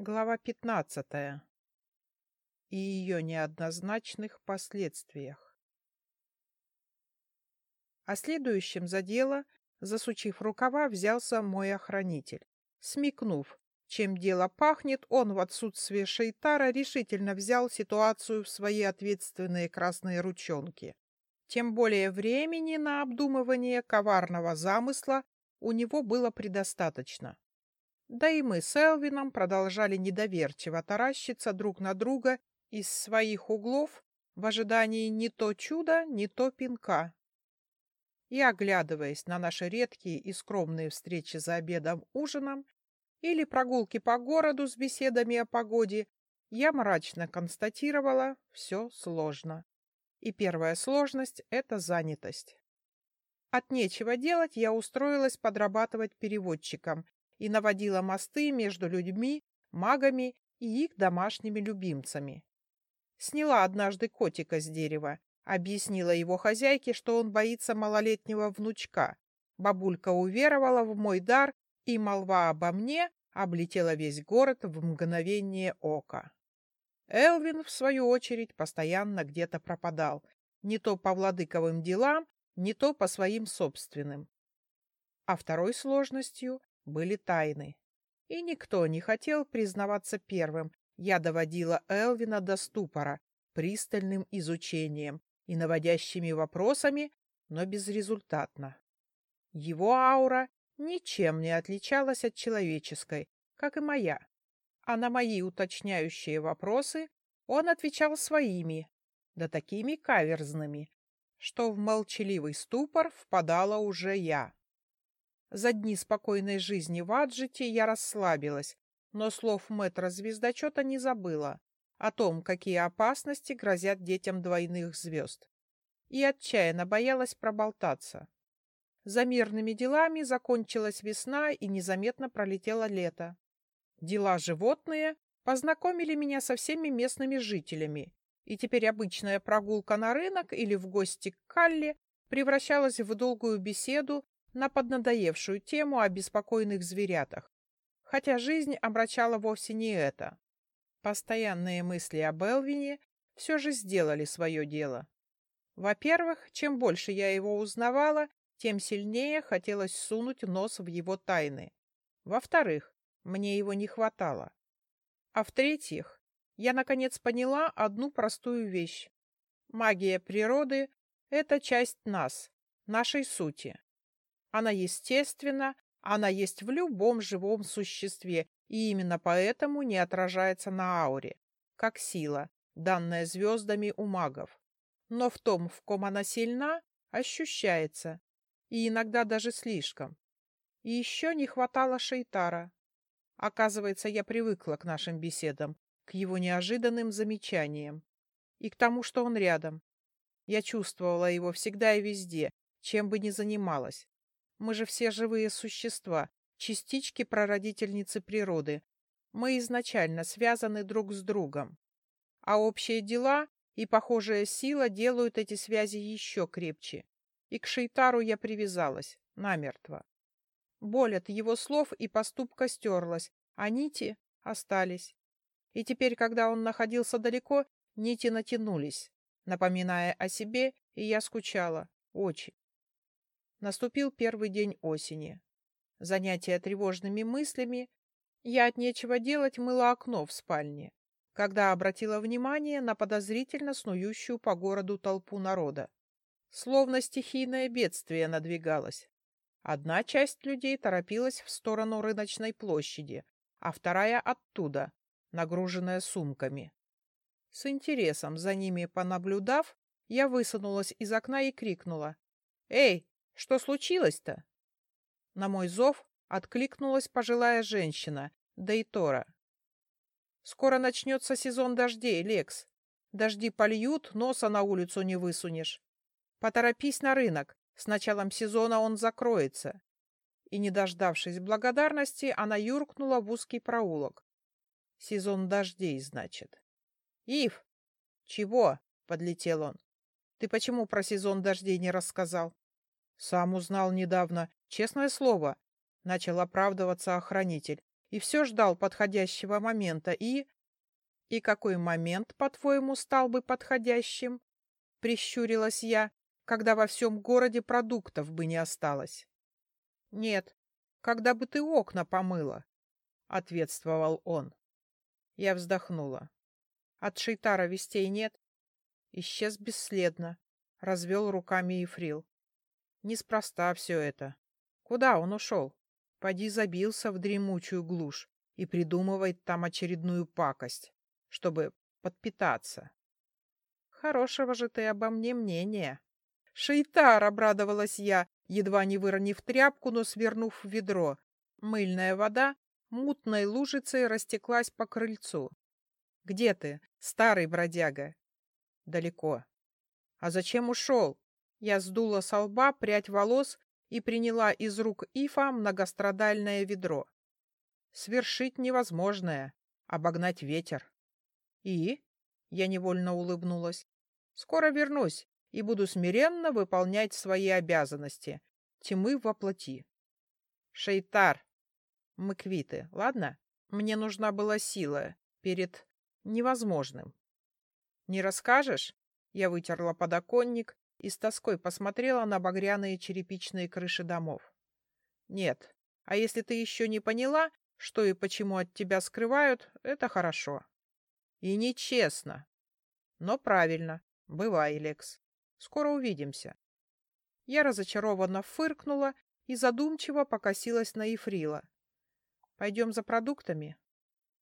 Глава пятнадцатая. И ее неоднозначных последствиях. А следующим за дело, засучив рукава, взялся мой охранитель. Смекнув, чем дело пахнет, он в отсутствие Шейтара решительно взял ситуацию в свои ответственные красные ручонки. Тем более времени на обдумывание коварного замысла у него было предостаточно. Да и мы с Элвином продолжали недоверчиво таращиться друг на друга из своих углов в ожидании не то чуда, не то пинка. И, оглядываясь на наши редкие и скромные встречи за обедом-ужином или прогулки по городу с беседами о погоде, я мрачно констатировала, все сложно. И первая сложность — это занятость. От нечего делать я устроилась подрабатывать переводчиком и наводила мосты между людьми, магами и их домашними любимцами. Сняла однажды котика с дерева, объяснила его хозяйке, что он боится малолетнего внучка. Бабулька уверовала в мой дар, и молва обо мне облетела весь город в мгновение ока. Элвин, в свою очередь, постоянно где-то пропадал, не то по владыковым делам, не то по своим собственным. А второй сложностью были тайны. И никто не хотел признаваться первым. Я доводила Элвина до ступора пристальным изучением и наводящими вопросами, но безрезультатно. Его аура ничем не отличалась от человеческой, как и моя. А на мои уточняющие вопросы он отвечал своими, да такими каверзными, что в молчаливый ступор впадала уже я. За дни спокойной жизни в Аджите я расслабилась, но слов мэтра звездочета не забыла о том, какие опасности грозят детям двойных звезд. И отчаянно боялась проболтаться. За мирными делами закончилась весна и незаметно пролетело лето. Дела животные познакомили меня со всеми местными жителями, и теперь обычная прогулка на рынок или в гости к Калле превращалась в долгую беседу на поднадоевшую тему о беспокойных зверятах. Хотя жизнь обращала вовсе не это. Постоянные мысли об Элвине все же сделали свое дело. Во-первых, чем больше я его узнавала, тем сильнее хотелось сунуть нос в его тайны. Во-вторых, мне его не хватало. А в-третьих, я наконец поняла одну простую вещь. Магия природы — это часть нас, нашей сути. Она естественна, она есть в любом живом существе, и именно поэтому не отражается на ауре, как сила, данная звездами у магов. Но в том, в ком она сильна, ощущается, и иногда даже слишком. И еще не хватало Шейтара. Оказывается, я привыкла к нашим беседам, к его неожиданным замечаниям и к тому, что он рядом. Я чувствовала его всегда и везде, чем бы ни занималась. Мы же все живые существа, частички прародительницы природы. Мы изначально связаны друг с другом. А общие дела и похожая сила делают эти связи еще крепче. И к Шейтару я привязалась, намертво. Боль от его слов и поступка стерлась, а нити остались. И теперь, когда он находился далеко, нити натянулись, напоминая о себе, и я скучала, очень. Наступил первый день осени. Занятие тревожными мыслями. Я от нечего делать мыла окно в спальне, когда обратила внимание на подозрительно снующую по городу толпу народа. Словно стихийное бедствие надвигалось. Одна часть людей торопилась в сторону рыночной площади, а вторая оттуда, нагруженная сумками. С интересом за ними понаблюдав, я высунулась из окна и крикнула. «Эй, что случилось-то? На мой зов откликнулась пожилая женщина, Дейтора. Скоро начнется сезон дождей, Лекс. Дожди польют, носа на улицу не высунешь. Поторопись на рынок, с началом сезона он закроется. И, не дождавшись благодарности, она юркнула в узкий проулок. Сезон дождей, значит. Ив! Чего? — подлетел он. Ты почему про сезон дождей не рассказал? Сам узнал недавно, честное слово, начал оправдываться охранитель. и все ждал подходящего момента, и... И какой момент, по-твоему, стал бы подходящим? Прищурилась я, когда во всем городе продуктов бы не осталось. Нет, когда бы ты окна помыла, ответствовал он. Я вздохнула. От Шейтара вестей нет. Исчез бесследно, развел руками Ефрил. Неспроста все это. Куда он ушел? Поди забился в дремучую глушь и придумывает там очередную пакость, чтобы подпитаться. Хорошего же ты обо мне мнения. Шейтар, обрадовалась я, едва не выронив тряпку, но свернув в ведро. Мыльная вода мутной лужицей растеклась по крыльцу. Где ты, старый бродяга? Далеко. А зачем ушел? Я сдула со лба прядь волос и приняла из рук Ифа многострадальное ведро. Свершить невозможное, обогнать ветер. И? Я невольно улыбнулась. Скоро вернусь и буду смиренно выполнять свои обязанности. Тьмы воплоти. Шейтар, мы квиты, ладно? Мне нужна была сила перед невозможным. Не расскажешь? Я вытерла подоконник и с тоской посмотрела на багряные черепичные крыши домов. Нет, а если ты еще не поняла, что и почему от тебя скрывают, это хорошо. И нечестно. Но правильно. Бывай, Лекс. Скоро увидимся. Я разочарованно фыркнула и задумчиво покосилась на Ефрила. Пойдем за продуктами?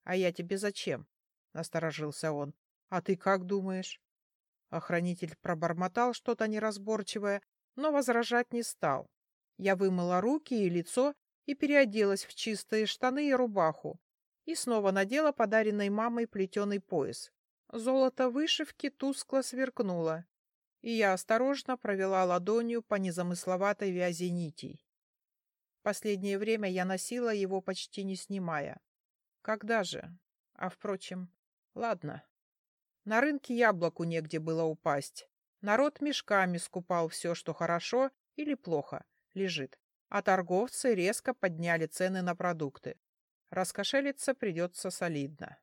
А я тебе зачем? Насторожился он. А ты как думаешь? Охранитель пробормотал что-то неразборчивое, но возражать не стал. Я вымыла руки и лицо и переоделась в чистые штаны и рубаху, и снова надела подаренной мамой плетеный пояс. Золото вышивки тускло сверкнуло, и я осторожно провела ладонью по незамысловатой вязи нитей. Последнее время я носила его почти не снимая. Когда же? А, впрочем, ладно. На рынке яблоку негде было упасть. Народ мешками скупал все, что хорошо или плохо лежит, а торговцы резко подняли цены на продукты. Раскошелиться придется солидно.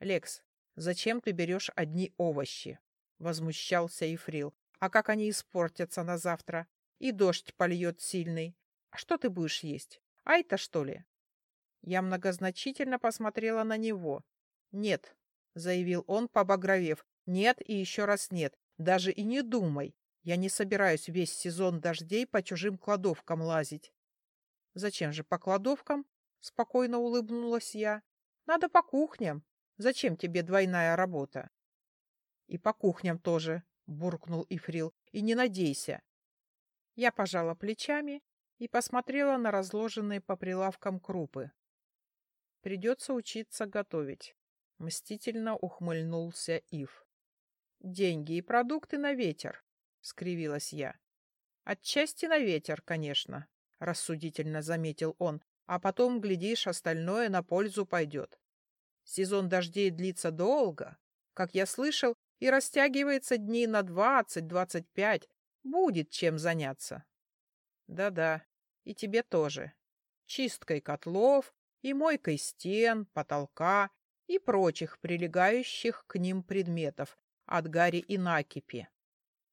«Лекс, зачем ты берешь одни овощи?» — возмущался Ефрил. «А как они испортятся на завтра? И дождь польет сильный. А что ты будешь есть? Ай-то, что ли?» Я многозначительно посмотрела на него. «Нет», — заявил он, побагровев. «Нет и еще раз нет. Даже и не думай. Я не собираюсь весь сезон дождей по чужим кладовкам лазить». «Зачем же по кладовкам?» — спокойно улыбнулась я. «Надо по кухням. Зачем тебе двойная работа?» «И по кухням тоже», — буркнул Ифрил. «И не надейся». Я пожала плечами и посмотрела на разложенные по прилавкам крупы. «Придется учиться готовить», — мстительно ухмыльнулся Ив. «Деньги и продукты на ветер», — скривилась я. «Отчасти на ветер, конечно», — рассудительно заметил он, а потом, глядишь, остальное на пользу пойдет. Сезон дождей длится долго, как я слышал, и растягивается дней на двадцать-двадцать пять. Будет чем заняться. Да-да, и тебе тоже. Чисткой котлов и мойкой стен, потолка и прочих прилегающих к ним предметов от гари и накипи.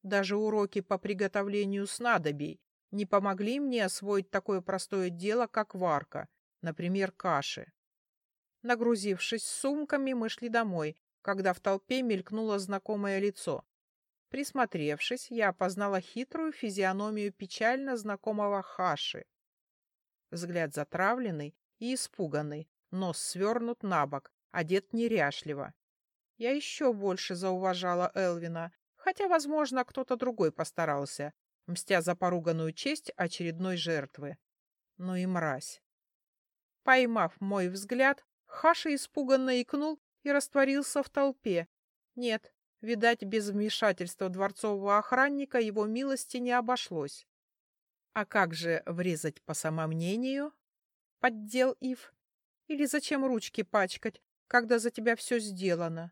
Даже уроки по приготовлению снадобий не помогли мне освоить такое простое дело, как варка, например, каши. Нагрузившись сумками, мы шли домой, когда в толпе мелькнуло знакомое лицо. Присмотревшись, я опознала хитрую физиономию печально знакомого Хаши. Взгляд затравленный и испуганный, нос свернут на бок, одет неряшливо. Я еще больше зауважала Элвина, хотя, возможно, кто-то другой постарался, мстя за поруганную честь очередной жертвы. Ну и мразь. Поймав мой взгляд, Хаша испуганно икнул и растворился в толпе. Нет, видать, без вмешательства дворцового охранника его милости не обошлось. А как же врезать по самомнению? Поддел Ив. Или зачем ручки пачкать, когда за тебя все сделано?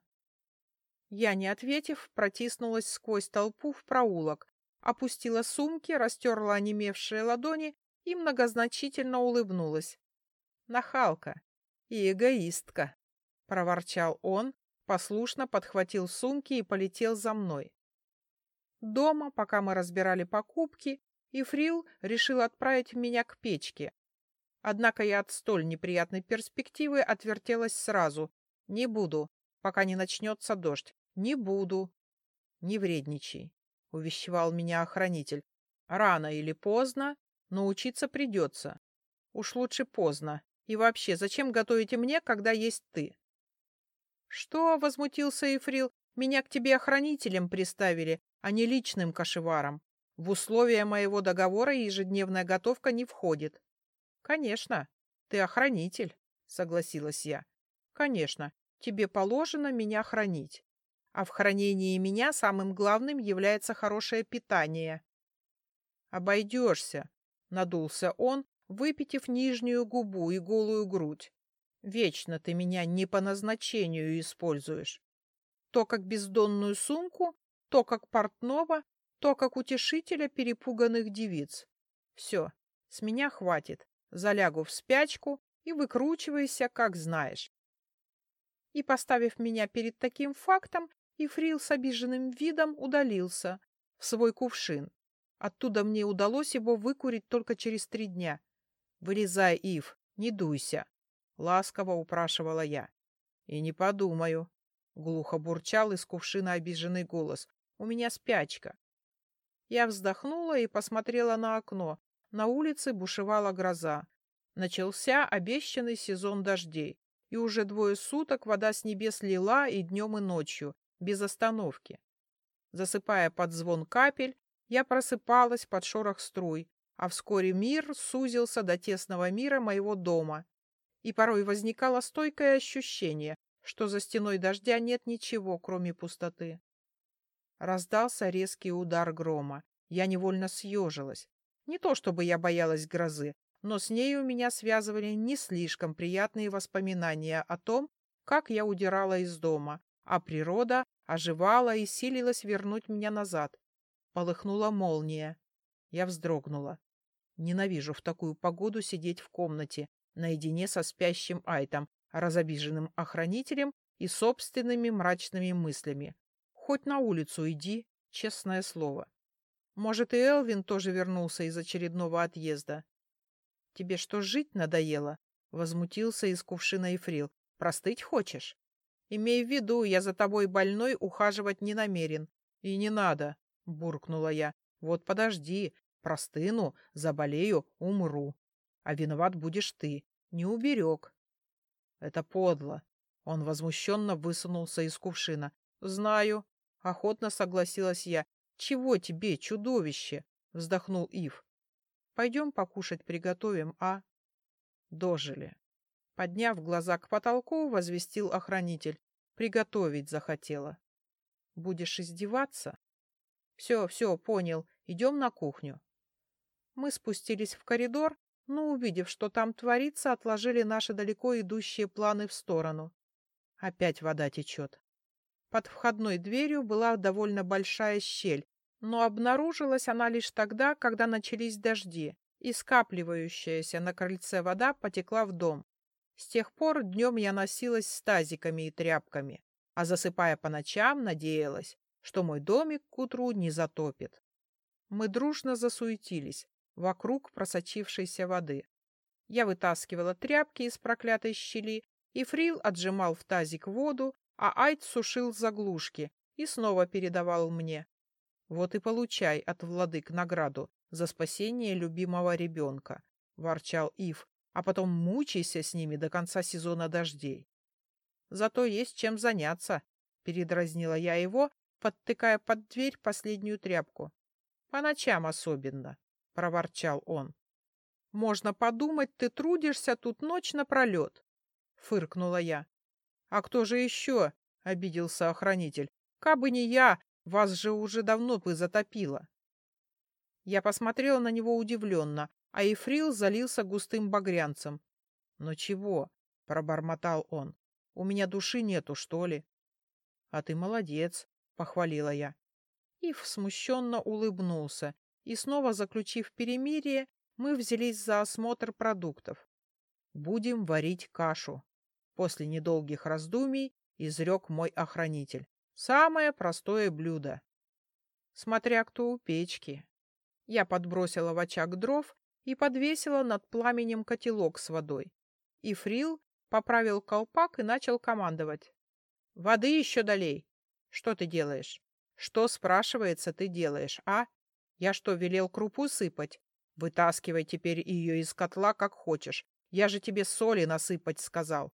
Я, не ответив, протиснулась сквозь толпу в проулок, опустила сумки, растерла онемевшие ладони и многозначительно улыбнулась. Нахалка и эгоистка, проворчал он, послушно подхватил сумки и полетел за мной. Дома, пока мы разбирали покупки, Ифрил решил отправить меня к печке. Однако я от столь неприятной перспективы отвертелась сразу. Не буду, пока не начнется дождь. Не буду. Не вредничай, — увещевал меня охранитель. Рано или поздно, но учиться придется. Уж лучше поздно. И вообще, зачем готовите мне, когда есть ты? Что, — возмутился Ифрил, — меня к тебе охранителем приставили, а не личным кошеваром. В условия моего договора ежедневная готовка не входит. Конечно, ты охранитель, согласилась я. Конечно, тебе положено меня хранить. А в хранении меня самым главным является хорошее питание. Обойдешься, надулся он, выпитив нижнюю губу и голую грудь. Вечно ты меня не по назначению используешь. То как бездонную сумку, то как портного, то как утешителя перепуганных девиц. Все, с меня хватит. Залягу в спячку и выкручивайся, как знаешь. И, поставив меня перед таким фактом, Ифрил с обиженным видом удалился в свой кувшин. Оттуда мне удалось его выкурить только через три дня. «Вылезай, Ив, не дуйся», — ласково упрашивала я. «И не подумаю», — глухо бурчал из кувшина обиженный голос. «У меня спячка. Я вздохнула и посмотрела на окно. На улице бушевала гроза. Начался обещанный сезон дождей, и уже двое суток вода с небес лила и днем, и ночью, без остановки. Засыпая под звон капель, я просыпалась под шорох струй, а вскоре мир сузился до тесного мира моего дома. И порой возникало стойкое ощущение, что за стеной дождя нет ничего, кроме пустоты. Раздался резкий удар грома. Я невольно съежилась. Не то чтобы я боялась грозы, но с ней у меня связывали не слишком приятные воспоминания о том, как я удирала из дома, а природа оживала и силилась вернуть меня назад. Полыхнула молния. Я вздрогнула. Ненавижу в такую погоду сидеть в комнате, наедине со спящим Айтом, разобиженным охранителем и собственными мрачными мыслями. Хоть на улицу иди, честное слово. Может, и Элвин тоже вернулся из очередного отъезда. Тебе что, жить надоело? Возмутился из кувшина Ефрил. Простыть хочешь? Имей в виду, я за тобой больной ухаживать не намерен. И не надо, буркнула я. Вот подожди, простыну, заболею, умру. А виноват будешь ты. Не уберег. Это подло. Он возмущенно высунулся из кувшина. Знаю, Охотно согласилась я. «Чего тебе, чудовище?» — вздохнул Ив. «Пойдем покушать приготовим, а?» Дожили. Подняв глаза к потолку, возвестил охранитель. «Приготовить захотела». «Будешь издеваться?» «Все, все, понял. Идем на кухню». Мы спустились в коридор, но, увидев, что там творится, отложили наши далеко идущие планы в сторону. Опять вода течет. Под входной дверью была довольно большая щель, но обнаружилась она лишь тогда, когда начались дожди, и скапливающаяся на крыльце вода потекла в дом. С тех пор днем я носилась с тазиками и тряпками, а засыпая по ночам, надеялась, что мой домик к утру не затопит. Мы дружно засуетились вокруг просочившейся воды. Я вытаскивала тряпки из проклятой щели, и Фрил отжимал в тазик воду, а Айд сушил заглушки и снова передавал мне. Вот и получай от владык награду за спасение любимого ребенка, — ворчал Ив, — а потом мучайся с ними до конца сезона дождей. Зато есть чем заняться, — передразнила я его, подтыкая под дверь последнюю тряпку. По ночам особенно, — проворчал он. Можно подумать, ты трудишься тут ночь напролет, — фыркнула я. «А кто же еще?» — обиделся охранитель. «Кабы не я, вас же уже давно бы затопило». Я посмотрела на него удивленно, а Ефрил залился густым багрянцем. «Но чего?» — пробормотал он. «У меня души нету, что ли?» «А ты молодец», — похвалила я. Ив смущенно улыбнулся, и снова заключив перемирие, мы взялись за осмотр продуктов. Будем варить кашу. После недолгих раздумий изрек мой охранитель. Самое простое блюдо. Смотря кто у печки. Я подбросила в очаг дров и подвесила над пламенем котелок с водой. И Фрил поправил колпак и начал командовать. «Воды еще долей!» «Что ты делаешь?» «Что, спрашивается, ты делаешь, а? Я что, велел крупу сыпать? Вытаскивай теперь ее из котла, как хочешь. Я же тебе соли насыпать сказал».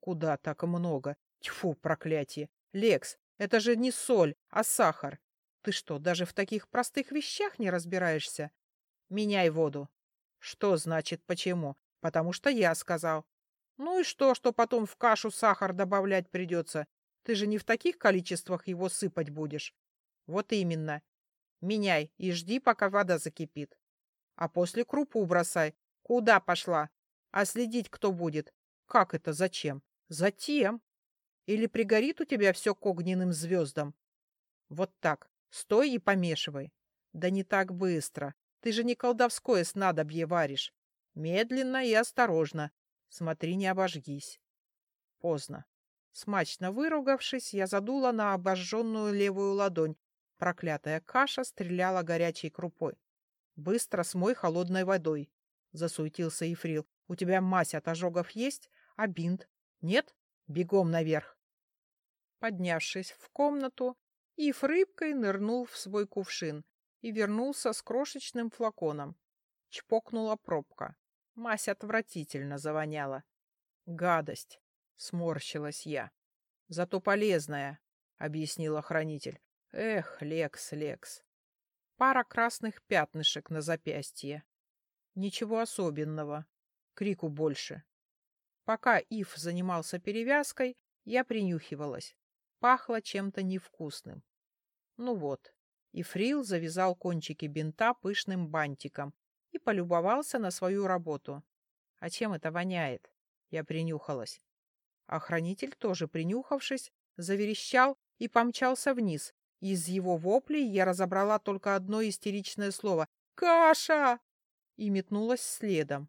«Куда так много? Тьфу, проклятие! Лекс, это же не соль, а сахар. Ты что, даже в таких простых вещах не разбираешься? Меняй воду. Что значит почему? Потому что я сказал. Ну и что, что потом в кашу сахар добавлять придется? Ты же не в таких количествах его сыпать будешь. Вот именно. Меняй и жди, пока вода закипит. А после крупу бросай. Куда пошла? А следить кто будет? Как это зачем? Затем. Или пригорит у тебя все к огненным звездам? Вот так. Стой и помешивай. Да не так быстро. Ты же не колдовское снадобье варишь. Медленно и осторожно. Смотри, не обожгись. Поздно. Смачно выругавшись, я задула на обожженную левую ладонь. Проклятая каша стреляла горячей крупой. Быстро смой холодной водой. Засуетился Ефрил. У тебя мазь от ожогов есть? А бинт? Нет? Бегом наверх. Поднявшись в комнату, Ив рыбкой нырнул в свой кувшин и вернулся с крошечным флаконом. Чпокнула пробка. Мась отвратительно завоняла. Гадость! Сморщилась я. Зато полезная, объяснил охранитель. Эх, Лекс, Лекс. Пара красных пятнышек на запястье. Ничего особенного крику больше. Пока Ив занимался перевязкой, я принюхивалась. Пахло чем-то невкусным. Ну вот, и Фрил завязал кончики бинта пышным бантиком и полюбовался на свою работу. А чем это воняет? Я принюхалась. Охранитель, тоже принюхавшись, заверещал и помчался вниз. Из его воплей я разобрала только одно истеричное слово «Каша!» и метнулась следом.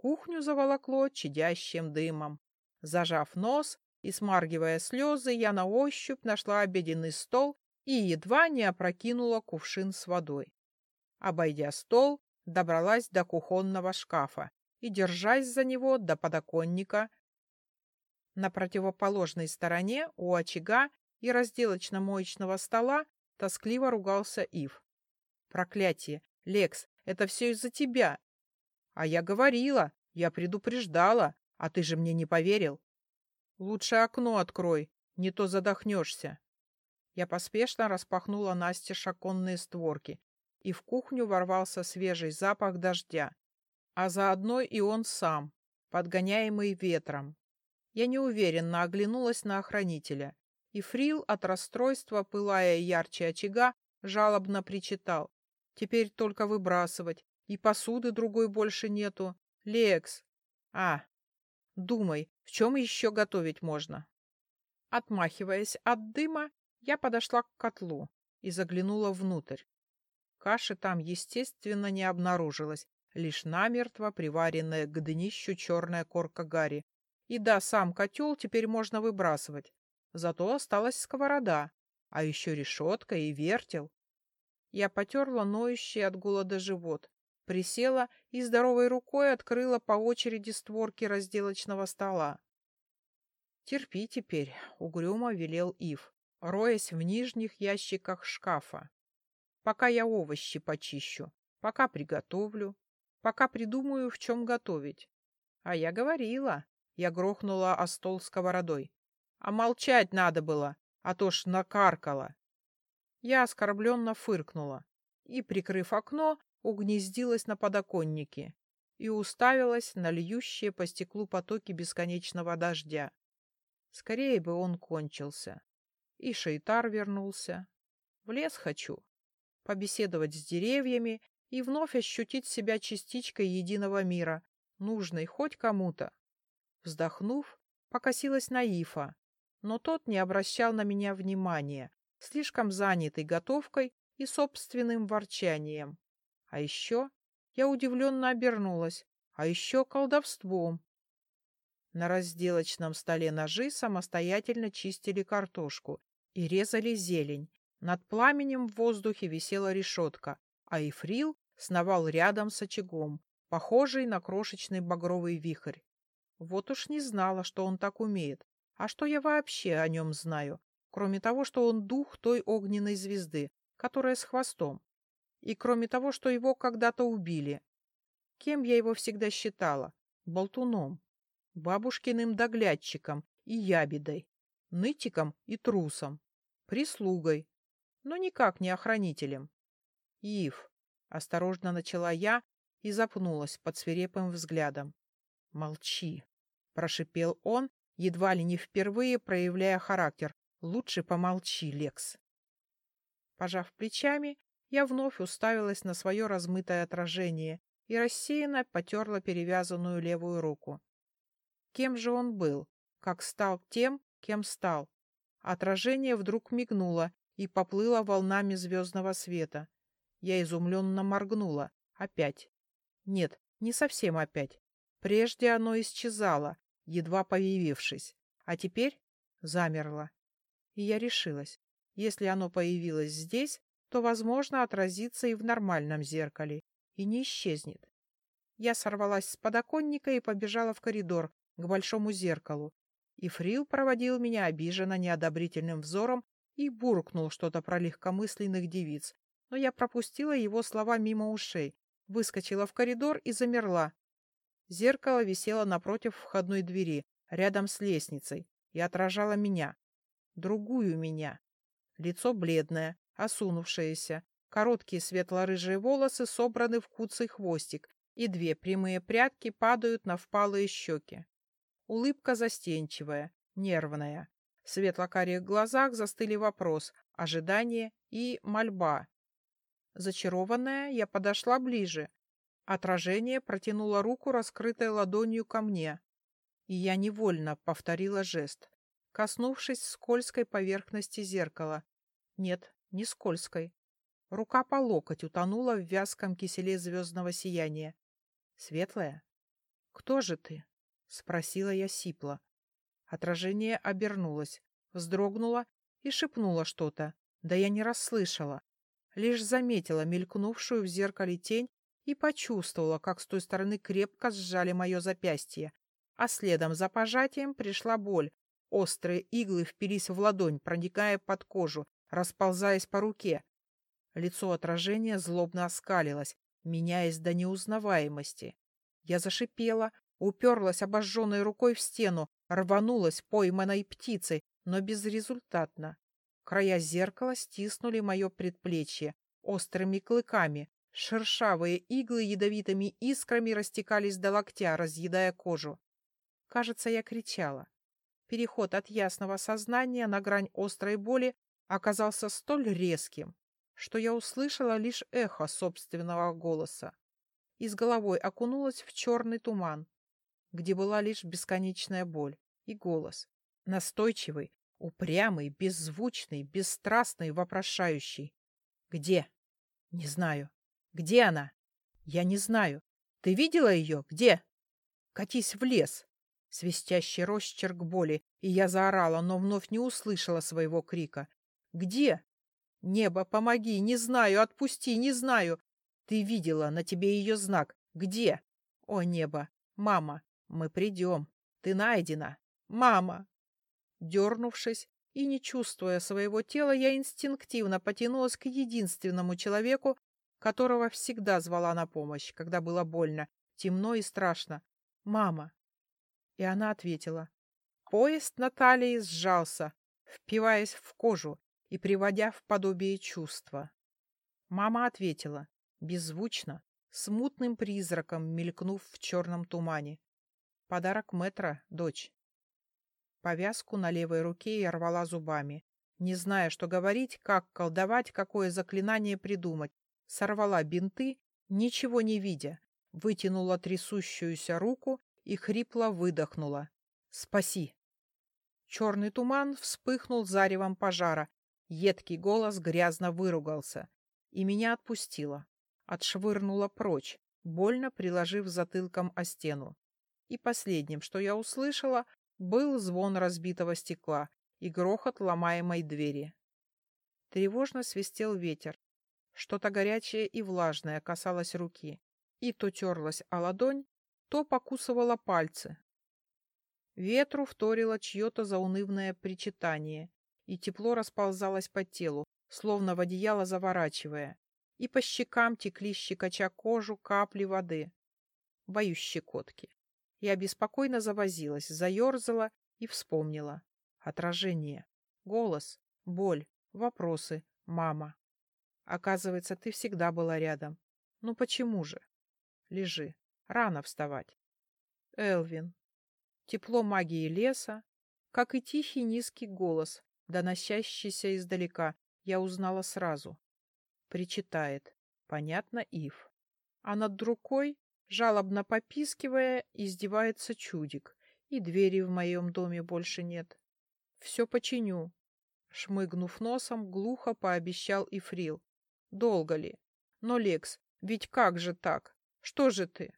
Кухню заволокло чадящим дымом. Зажав нос и смаргивая слезы, я на ощупь нашла обеденный стол и едва не опрокинула кувшин с водой. Обойдя стол, добралась до кухонного шкафа и, держась за него до подоконника, на противоположной стороне у очага и разделочно-моечного стола тоскливо ругался Ив. «Проклятие! Лекс, это все из-за тебя! А я говорила, я предупреждала, а ты же мне не поверил. Лучше окно открой, не то задохнешься. Я поспешно распахнула Насте оконные створки, и в кухню ворвался свежий запах дождя, а заодно и он сам, подгоняемый ветром. Я неуверенно оглянулась на охранителя, и Фрил от расстройства, пылая ярче очага, жалобно причитал. Теперь только выбрасывать, и посуды другой больше нету. Лекс. А, думай, в чем еще готовить можно? Отмахиваясь от дыма, я подошла к котлу и заглянула внутрь. Каши там, естественно, не обнаружилось, лишь намертво приваренная к днищу черная корка гари. И да, сам котел теперь можно выбрасывать. Зато осталась сковорода, а еще решетка и вертел. Я потерла ноющий от голода живот присела и здоровой рукой открыла по очереди створки разделочного стола. «Терпи теперь», — угрюмо велел Ив, роясь в нижних ящиках шкафа. «Пока я овощи почищу, пока приготовлю, пока придумаю, в чем готовить». А я говорила, я грохнула о стол сковородой. А молчать надо было, а то ж накаркала. Я оскорбленно фыркнула и, прикрыв окно, угнездилась на подоконнике и уставилась на льющие по стеклу потоки бесконечного дождя. Скорее бы он кончился. И Шейтар вернулся. В лес хочу. Побеседовать с деревьями и вновь ощутить себя частичкой единого мира, нужной хоть кому-то. Вздохнув, покосилась на Ифа, но тот не обращал на меня внимания, слишком занятый готовкой и собственным ворчанием. А еще я удивленно обернулась, а еще колдовством, На разделочном столе ножи самостоятельно чистили картошку и резали зелень. Над пламенем в воздухе висела решетка, а Ифрил сновал рядом с очагом, похожий на крошечный багровый вихрь. Вот уж не знала, что он так умеет. А что я вообще о нем знаю, кроме того, что он дух той огненной звезды, которая с хвостом, и кроме того, что его когда-то убили. Кем я его всегда считала? Болтуном, бабушкиным доглядчиком и ябедой, нытиком и трусом, прислугой, но никак не охранителем. Ив, осторожно начала я и запнулась под свирепым взглядом. Молчи, прошипел он, едва ли не впервые проявляя характер. Лучше помолчи, Лекс. Пожав плечами, я вновь уставилась на свое размытое отражение и рассеянно потерла перевязанную левую руку. Кем же он был? Как стал тем, кем стал? Отражение вдруг мигнуло и поплыло волнами звездного света. Я изумленно моргнула. Опять. Нет, не совсем опять. Прежде оно исчезало, едва появившись, а теперь замерло. И я решилась. Если оно появилось здесь, то, возможно, отразится и в нормальном зеркале, и не исчезнет. Я сорвалась с подоконника и побежала в коридор, к большому зеркалу. И Фрил проводил меня обиженно неодобрительным взором и буркнул что-то про легкомысленных девиц. Но я пропустила его слова мимо ушей, выскочила в коридор и замерла. Зеркало висело напротив входной двери, рядом с лестницей, и отражало меня. Другую меня. Лицо бледное, осунувшееся, короткие светло-рыжие волосы собраны в куцый хвостик, и две прямые прядки падают на впалые щеки. Улыбка застенчивая, нервная. В светло-карих глазах застыли вопрос, ожидание и мольба. Зачарованная, я подошла ближе. Отражение протянуло руку, раскрытой ладонью ко мне. И я невольно повторила жест, коснувшись скользкой поверхности зеркала. Нет, не скользкой. Рука по локоть утонула в вязком киселе звездного сияния. Светлая? Кто же ты? — спросила я сипло. Отражение обернулось, вздрогнуло и шепнуло что-то. Да я не расслышала. Лишь заметила мелькнувшую в зеркале тень и почувствовала, как с той стороны крепко сжали мое запястье. А следом за пожатием пришла боль. Острые иглы впились в ладонь, проникая под кожу, расползаясь по руке. Лицо отражения злобно оскалилось, меняясь до неузнаваемости. Я зашипела, Уперлась обожженной рукой в стену, рванулась пойманной птицей, но безрезультатно. Края зеркала стиснули мое предплечье острыми клыками. Шершавые иглы ядовитыми искрами растекались до локтя, разъедая кожу. Кажется, я кричала. Переход от ясного сознания на грань острой боли оказался столь резким, что я услышала лишь эхо собственного голоса. И с головой окунулась в черный туман, где была лишь бесконечная боль и голос, настойчивый, упрямый, беззвучный, бесстрастный, вопрошающий. «Где?» «Не знаю». «Где она?» «Я не знаю. Ты видела ее? Где?» «Катись в лес!» Свистящий росчерк боли, и я заорала, но вновь не услышала своего крика. «Где?» «Небо, помоги! Не знаю! Отпусти! Не знаю!» «Ты видела, на тебе ее знак. Где?» «О, небо! Мама! Мы придем. Ты найдена. Мама!» Дернувшись и не чувствуя своего тела, я инстинктивно потянулась к единственному человеку, которого всегда звала на помощь, когда было больно, темно и страшно. «Мама!» И она ответила. Поезд Натальи сжался, впиваясь в кожу и приводя в подобие чувства. Мама ответила, беззвучно, смутным призраком мелькнув в черном тумане. Подарок мэтра, дочь. Повязку на левой руке я рвала зубами. Не зная, что говорить, как колдовать, какое заклинание придумать. Сорвала бинты, ничего не видя. Вытянула трясущуюся руку и хрипло выдохнула. «Спаси!» Черный туман вспыхнул заревом пожара. Едкий голос грязно выругался. И меня отпустила. Отшвырнула прочь, больно приложив затылком о стену. И последним, что я услышала, был звон разбитого стекла и грохот ломаемой двери. Тревожно свистел ветер. Что-то горячее и влажное касалось руки, и то терлось о ладонь, то покусывало пальцы. Ветру вторило чье-то заунывное причитание, и тепло расползалось по телу, словно в одеяло заворачивая, и по щекам текли, щекоча кожу, капли воды. Боюсь щекотки. Я беспокойно завозилась, заерзала и вспомнила. Отражение. Голос. Боль. Вопросы. Мама. Оказывается, ты всегда была рядом. Ну почему же? Лежи. Рано вставать. Элвин. Тепло магии леса, как и тихий низкий голос, доносящийся издалека, я узнала сразу. Причитает. Понятно, Ив. А над рукой, жалобно попискивая, издевается чудик. И двери в моем доме больше нет. Все починю. Шмыгнув носом, глухо пообещал Ифрил. Долго ли? Но, Лекс, ведь как же так? Что же ты?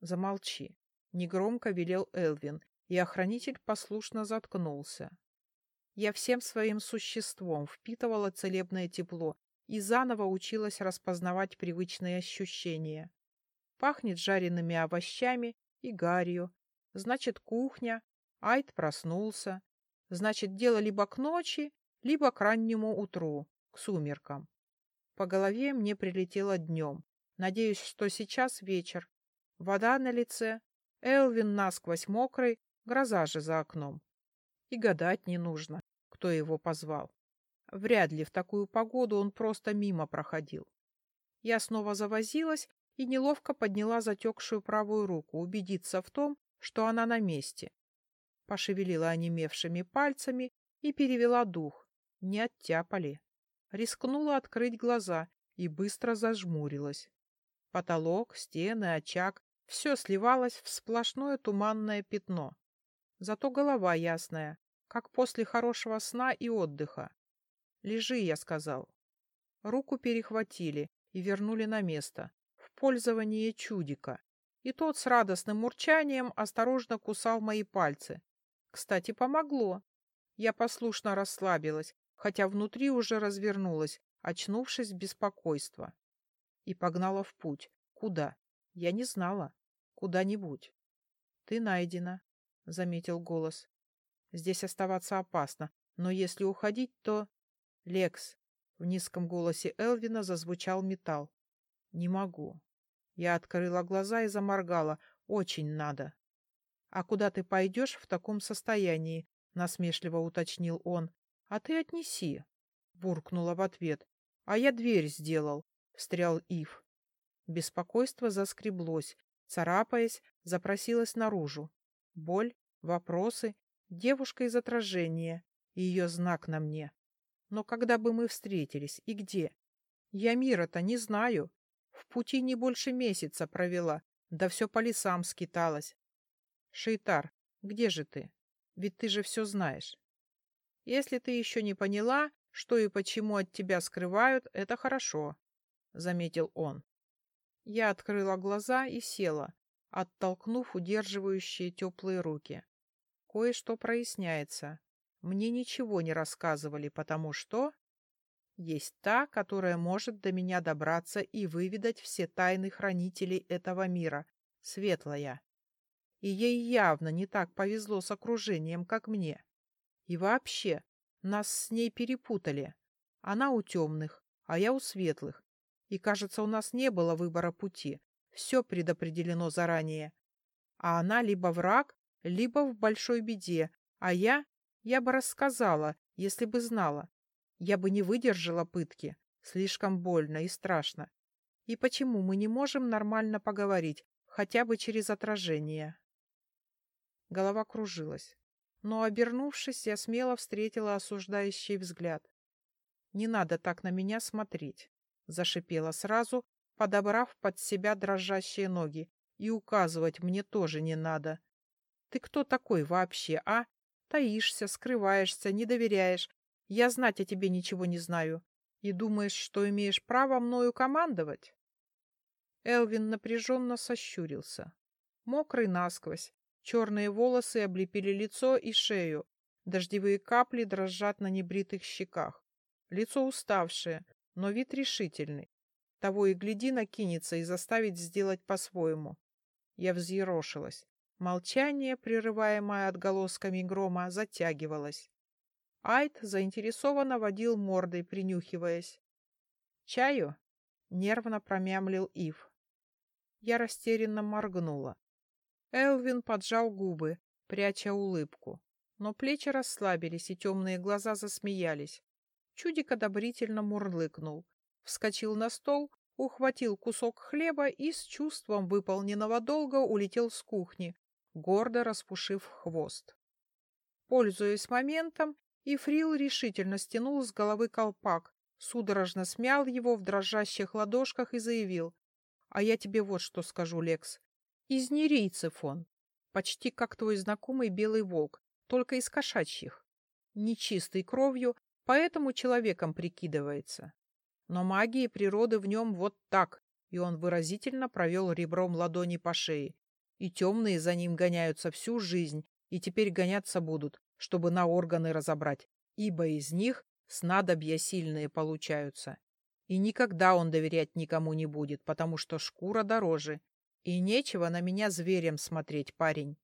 Замолчи. Негромко велел Элвин, и охранитель послушно заткнулся. Я всем своим существом впитывала целебное тепло и заново училась распознавать привычные ощущения. Пахнет жареными овощами и гарью. Значит, кухня. Айд проснулся. Значит, дело либо к ночи, либо к раннему утру, к сумеркам. По голове мне прилетело днем. Надеюсь, что сейчас вечер. Вода на лице. Элвин насквозь мокрый, гроза же за окном. И гадать не нужно, кто его позвал. Вряд ли в такую погоду он просто мимо проходил. Я снова завозилась и неловко подняла затекшую правую руку, убедиться в том, что она на месте. Пошевелила онемевшими пальцами и перевела дух. Не оттяпали. Рискнула открыть глаза и быстро зажмурилась. Потолок, стены, очаг — все сливалось в сплошное туманное пятно. Зато голова ясная, как после хорошего сна и отдыха. «Лежи», — я сказал. Руку перехватили и вернули на место, в пользование чудика. И тот с радостным урчанием осторожно кусал мои пальцы. Кстати, помогло. Я послушно расслабилась, хотя внутри уже развернулась, очнувшись в беспокойство. И погнала в путь. Куда? Я не знала. Куда-нибудь. — Ты найдена, — заметил голос. — Здесь оставаться опасно, но если уходить, то... — Лекс, — в низком голосе Элвина зазвучал металл. — Не могу. Я открыла глаза и заморгала. Очень надо. — А куда ты пойдешь в таком состоянии? — насмешливо уточнил он. — А ты отнеси, — буркнула в ответ. — А я дверь сделал, — встрял Ив. Беспокойство заскреблось, царапаясь, запросилось наружу. Боль, вопросы, девушка из отражения и ее знак на мне. Но когда бы мы встретились и где? Я мира-то не знаю. В пути не больше месяца провела, да все по лесам скиталась. Шейтар, где же ты? Ведь ты же все знаешь. Если ты еще не поняла, что и почему от тебя скрывают, это хорошо, — заметил он. Я открыла глаза и села, оттолкнув удерживающие теплые руки. Кое-что проясняется. Мне ничего не рассказывали, потому что... Есть та, которая может до меня добраться и выведать все тайны хранителей этого мира, светлая. И ей явно не так повезло с окружением, как мне. И вообще, нас с ней перепутали. Она у темных, а я у светлых. И, кажется, у нас не было выбора пути. Все предопределено заранее. А она либо враг, либо в большой беде, а я я бы рассказала, если бы знала. Я бы не выдержала пытки. Слишком больно и страшно. И почему мы не можем нормально поговорить, хотя бы через отражение? Голова кружилась. Но, обернувшись, я смело встретила осуждающий взгляд. «Не надо так на меня смотреть», — зашипела сразу, подобрав под себя дрожащие ноги. «И указывать мне тоже не надо. Ты кто такой вообще, а? Таишься, скрываешься, не доверяешь. Я знать о тебе ничего не знаю. И думаешь, что имеешь право мною командовать?» Элвин напряженно сощурился. Мокрый насквозь. Черные волосы облепили лицо и шею. Дождевые капли дрожат на небритых щеках. Лицо уставшее, но вид решительный. Того и гляди накинется и заставить сделать по-своему. Я взъерошилась. Молчание, прерываемое отголосками грома, затягивалось. Айд заинтересованно водил мордой, принюхиваясь. «Чаю?» — нервно промямлил Ив. Я растерянно моргнула. Элвин поджал губы, пряча улыбку. Но плечи расслабились, и темные глаза засмеялись. Чудик одобрительно мурлыкнул. Вскочил на стол, ухватил кусок хлеба и с чувством выполненного долга улетел с кухни, гордо распушив хвост. Пользуясь моментом, Ифрил решительно стянул с головы колпак, судорожно смял его в дрожащих ладошках и заявил. — А я тебе вот что скажу, Лекс. Из нерийцев он. Почти как твой знакомый белый волк, только из кошачьих. Нечистой кровью, поэтому человеком прикидывается. Но магии природы в нем вот так, и он выразительно провел ребром ладони по шее. И темные за ним гоняются всю жизнь, и теперь гоняться будут, чтобы на органы разобрать, ибо из них снадобья сильные получаются. И никогда он доверять никому не будет, потому что шкура дороже. И нечего на меня зверем смотреть, парень.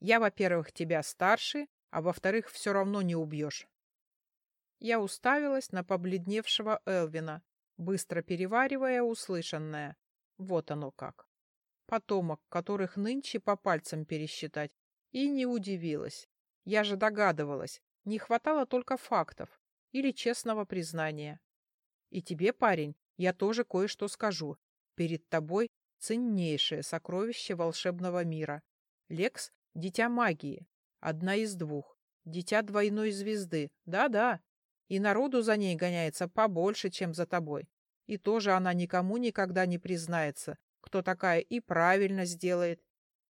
Я, во-первых, тебя старше, а во-вторых, все равно не убьешь. Я уставилась на побледневшего Элвина, быстро переваривая услышанное. Вот оно как. Потомок, которых нынче по пальцам пересчитать. И не удивилась. Я же догадывалась. Не хватало только фактов или честного признания. И тебе, парень, я тоже кое-что скажу. Перед тобой ценнейшее сокровище волшебного мира. Лекс — дитя магии. Одна из двух. Дитя двойной звезды. Да-да. И народу за ней гоняется побольше, чем за тобой. И тоже она никому никогда не признается, кто такая, и правильно сделает.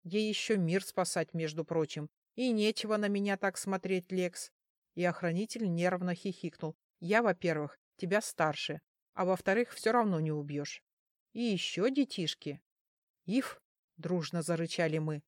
Ей еще мир спасать, между прочим. И нечего на меня так смотреть, Лекс. И охранитель нервно хихикнул. Я, во-первых, тебя старше, а во-вторых, все равно не убьешь. И еще детишки. Ив, дружно зарычали мы.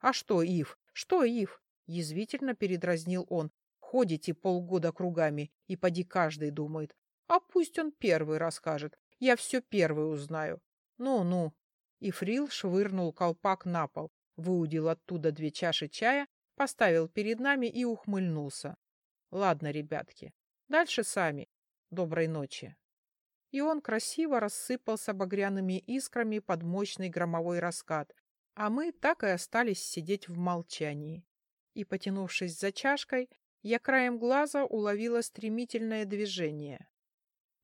А что, Ив? Что, Ив? Язвительно передразнил он. Ходите полгода кругами, и поди каждый думает. А пусть он первый расскажет. Я все первый узнаю. Ну-ну. И Фрил швырнул колпак на пол, выудил оттуда две чаши чая, поставил перед нами и ухмыльнулся. Ладно, ребятки, дальше сами. Доброй ночи. И он красиво рассыпался багряными искрами под мощный громовой раскат, а мы так и остались сидеть в молчании. И, потянувшись за чашкой, я краем глаза уловила стремительное движение.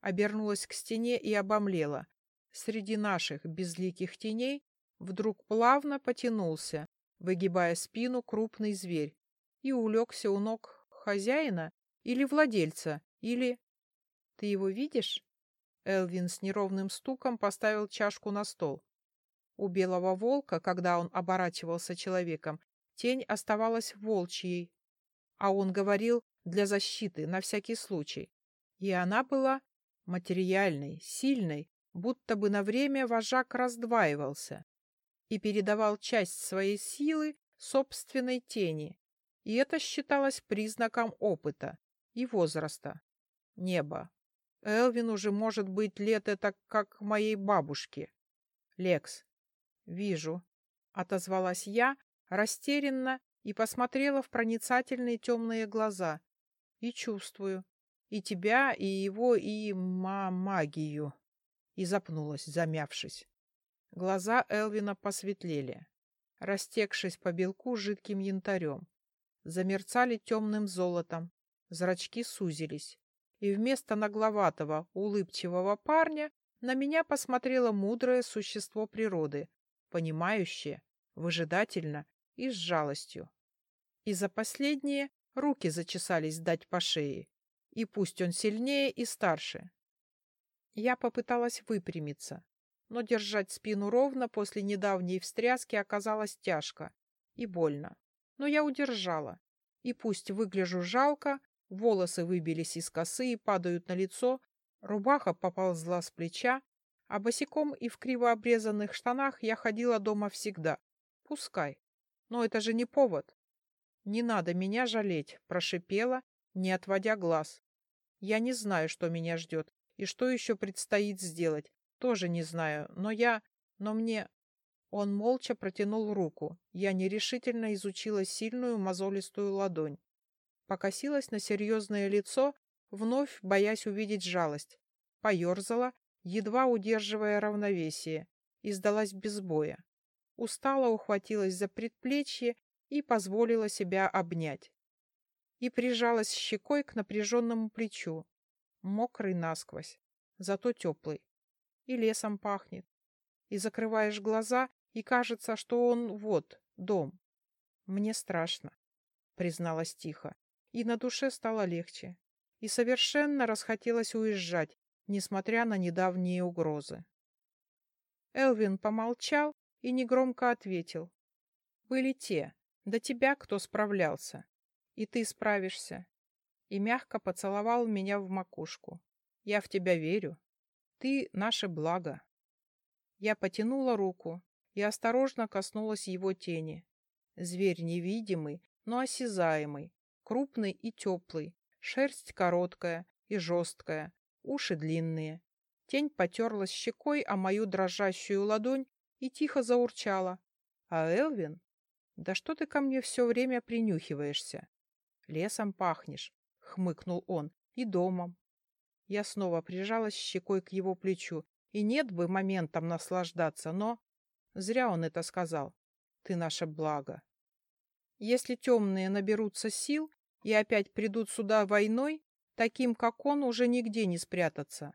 Обернулась к стене и обомлела. Среди наших безликих теней вдруг плавно потянулся, выгибая спину крупный зверь, и улегся у ног хозяина или владельца, или... Ты его видишь? Элвин с неровным стуком поставил чашку на стол. У белого волка, когда он оборачивался человеком, тень оставалась волчьей, а он говорил для защиты, на всякий случай. И она была материальной, сильной, будто бы на время вожак раздваивался и передавал часть своей силы собственной тени. И это считалось признаком опыта и возраста. Небо. Элвин уже может быть лет это как моей бабушке. Лекс. Вижу. Отозвалась я, растерянно и посмотрела в проницательные темные глаза. И чувствую. И тебя, и его, и ма магию. И запнулась, замявшись. Глаза Элвина посветлели, растекшись по белку жидким янтарем. Замерцали темным золотом, зрачки сузились. И вместо нагловатого, улыбчивого парня на меня посмотрело мудрое существо природы, понимающее, выжидательно и с жалостью. И за последнее руки зачесались дать по шее. И пусть он сильнее и старше. Я попыталась выпрямиться, но держать спину ровно после недавней встряски оказалось тяжко и больно. Но я удержала. И пусть выгляжу жалко, волосы выбились из косы и падают на лицо, рубаха поползла с плеча, а босиком и в криво обрезанных штанах я ходила дома всегда, пускай. Но это же не повод. Не надо меня жалеть, прошипела, не отводя глаз. Я не знаю, что меня ждет и что еще предстоит сделать. Тоже не знаю, но я... Но мне... Он молча протянул руку. Я нерешительно изучила сильную мозолистую ладонь. Покосилась на серьезное лицо, вновь боясь увидеть жалость. Поерзала, едва удерживая равновесие, и сдалась без боя. Устало ухватилась за предплечье и позволила себя обнять. И прижалась щекой к напряженному плечу. Мокрый насквозь, зато теплый. И лесом пахнет. И закрываешь глаза, и кажется, что он вот, дом. Мне страшно, призналась тихо, и на душе стало легче. И совершенно расхотелось уезжать, несмотря на недавние угрозы. Элвин помолчал и негромко ответил. Были те, до тебя кто справлялся. И ты справишься. И мягко поцеловал меня в макушку. Я в тебя верю. Ты наше благо. Я потянула руку и осторожно коснулась его тени. Зверь невидимый, но осязаемый, крупный и теплый, шерсть короткая и жесткая, уши длинные. Тень потерлась щекой о мою дрожащую ладонь и тихо заурчала. А Элвин да что ты ко мне все время принюхиваешься? Лесом пахнешь, хмыкнул он, и домом. Я снова прижалась щекой к его плечу, и нет бы моментом наслаждаться, но... Зря он это сказал. Ты наше благо. Если темные наберутся сил и опять придут сюда войной, таким, как он, уже нигде не спрятаться.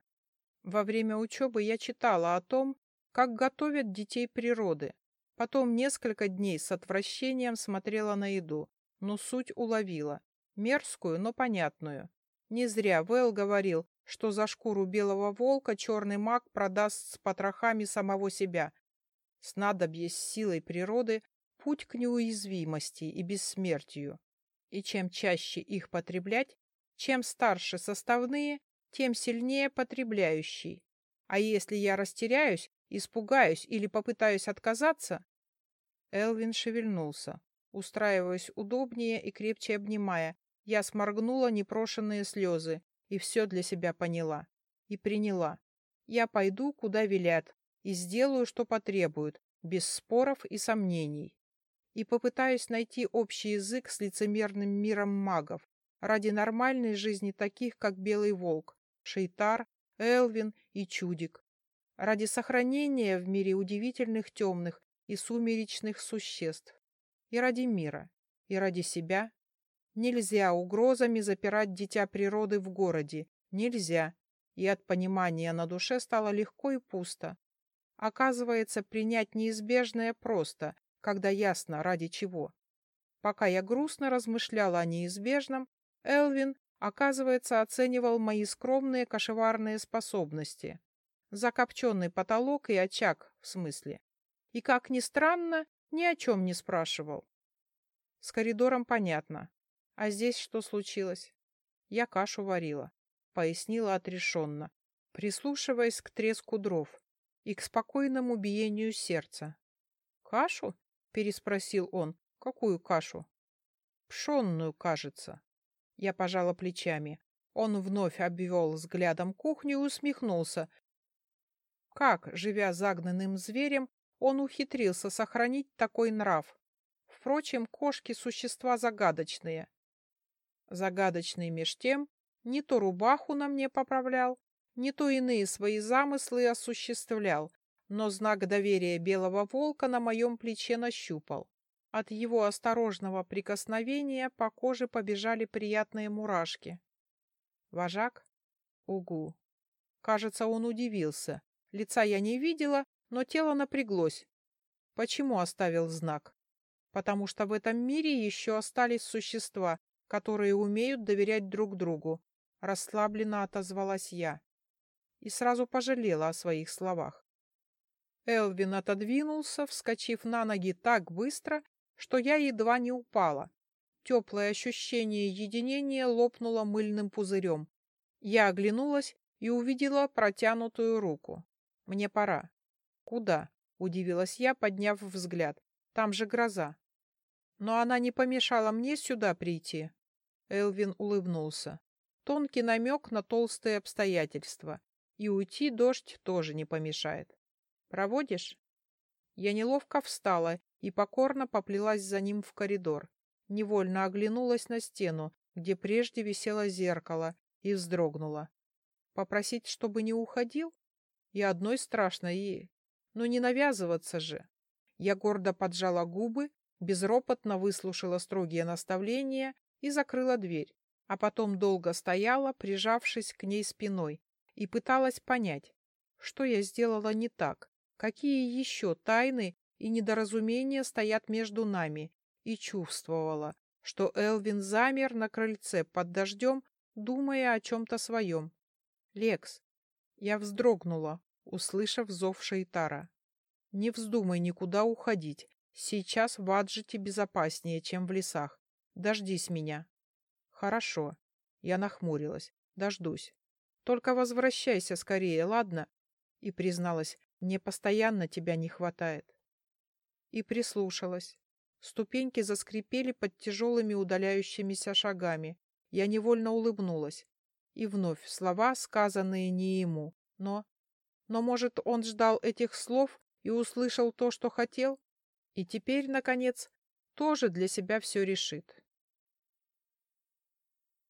Во время учебы я читала о том, как готовят детей природы, Потом несколько дней с отвращением смотрела на еду, но суть уловила. Мерзкую, но понятную. Не зря Вэл говорил, что за шкуру белого волка черный маг продаст с потрохами самого себя. Снадобье с силой природы – путь к неуязвимости и бессмертию. И чем чаще их потреблять, чем старше составные, тем сильнее потребляющий. А если я растеряюсь, испугаюсь или попытаюсь отказаться, Элвин шевельнулся, устраиваясь удобнее и крепче обнимая. Я сморгнула непрошенные слезы и все для себя поняла. И приняла. Я пойду, куда велят, и сделаю, что потребуют, без споров и сомнений. И попытаюсь найти общий язык с лицемерным миром магов ради нормальной жизни таких, как Белый Волк, Шейтар, Элвин и Чудик. Ради сохранения в мире удивительных темных и сумеречных существ. И ради мира, и ради себя. Нельзя угрозами запирать дитя природы в городе. Нельзя. И от понимания на душе стало легко и пусто. Оказывается, принять неизбежное просто, когда ясно, ради чего. Пока я грустно размышляла о неизбежном, Элвин, оказывается, оценивал мои скромные кошеварные способности. Закопченный потолок и очаг, в смысле и, как ни странно, ни о чем не спрашивал. С коридором понятно. А здесь что случилось? Я кашу варила, пояснила отрешенно, прислушиваясь к треску дров и к спокойному биению сердца. «Кашу?» — переспросил он. «Какую кашу?» «Пшенную, кажется». Я пожала плечами. Он вновь обвел взглядом кухню и усмехнулся. Как, живя загнанным зверем, он ухитрился сохранить такой нрав. Впрочем, кошки – существа загадочные. Загадочный меж тем не то рубаху на мне поправлял, не то иные свои замыслы осуществлял, но знак доверия белого волка на моем плече нащупал. От его осторожного прикосновения по коже побежали приятные мурашки. Вожак? Угу. Кажется, он удивился. Лица я не видела, но тело напряглось. Почему оставил знак? Потому что в этом мире еще остались существа, которые умеют доверять друг другу. Расслабленно отозвалась я. И сразу пожалела о своих словах. Элвин отодвинулся, вскочив на ноги так быстро, что я едва не упала. Теплое ощущение единения лопнуло мыльным пузырем. Я оглянулась и увидела протянутую руку. Мне пора. «Куда?» — удивилась я, подняв взгляд. Там же гроза. Но она не помешала мне сюда прийти. Элвин улыбнулся. Тонкий намек на толстые обстоятельства. И уйти дождь тоже не помешает. Проводишь? Я неловко встала и покорно поплелась за ним в коридор. Невольно оглянулась на стену, где прежде висело зеркало, и вздрогнула. Попросить, чтобы не уходил? И одной страшно, и... Но не навязываться же. Я гордо поджала губы, безропотно выслушала строгие наставления и закрыла дверь, а потом долго стояла, прижавшись к ней спиной, и пыталась понять, что я сделала не так, какие еще тайны и недоразумения стоят между нами, и чувствовала, что Элвин замер на крыльце под дождем, думая о чем-то своем. «Лекс!» Я вздрогнула, услышав зов Шейтара. «Не вздумай никуда уходить. Сейчас в Аджите безопаснее, чем в лесах. Дождись меня». «Хорошо». Я нахмурилась. «Дождусь. Только возвращайся скорее, ладно?» И призналась, мне постоянно тебя не хватает. И прислушалась. Ступеньки заскрипели под тяжелыми удаляющимися шагами. Я невольно улыбнулась. И вновь слова, сказанные не ему, но... Но, может, он ждал этих слов и услышал то, что хотел? И теперь, наконец, тоже для себя все решит.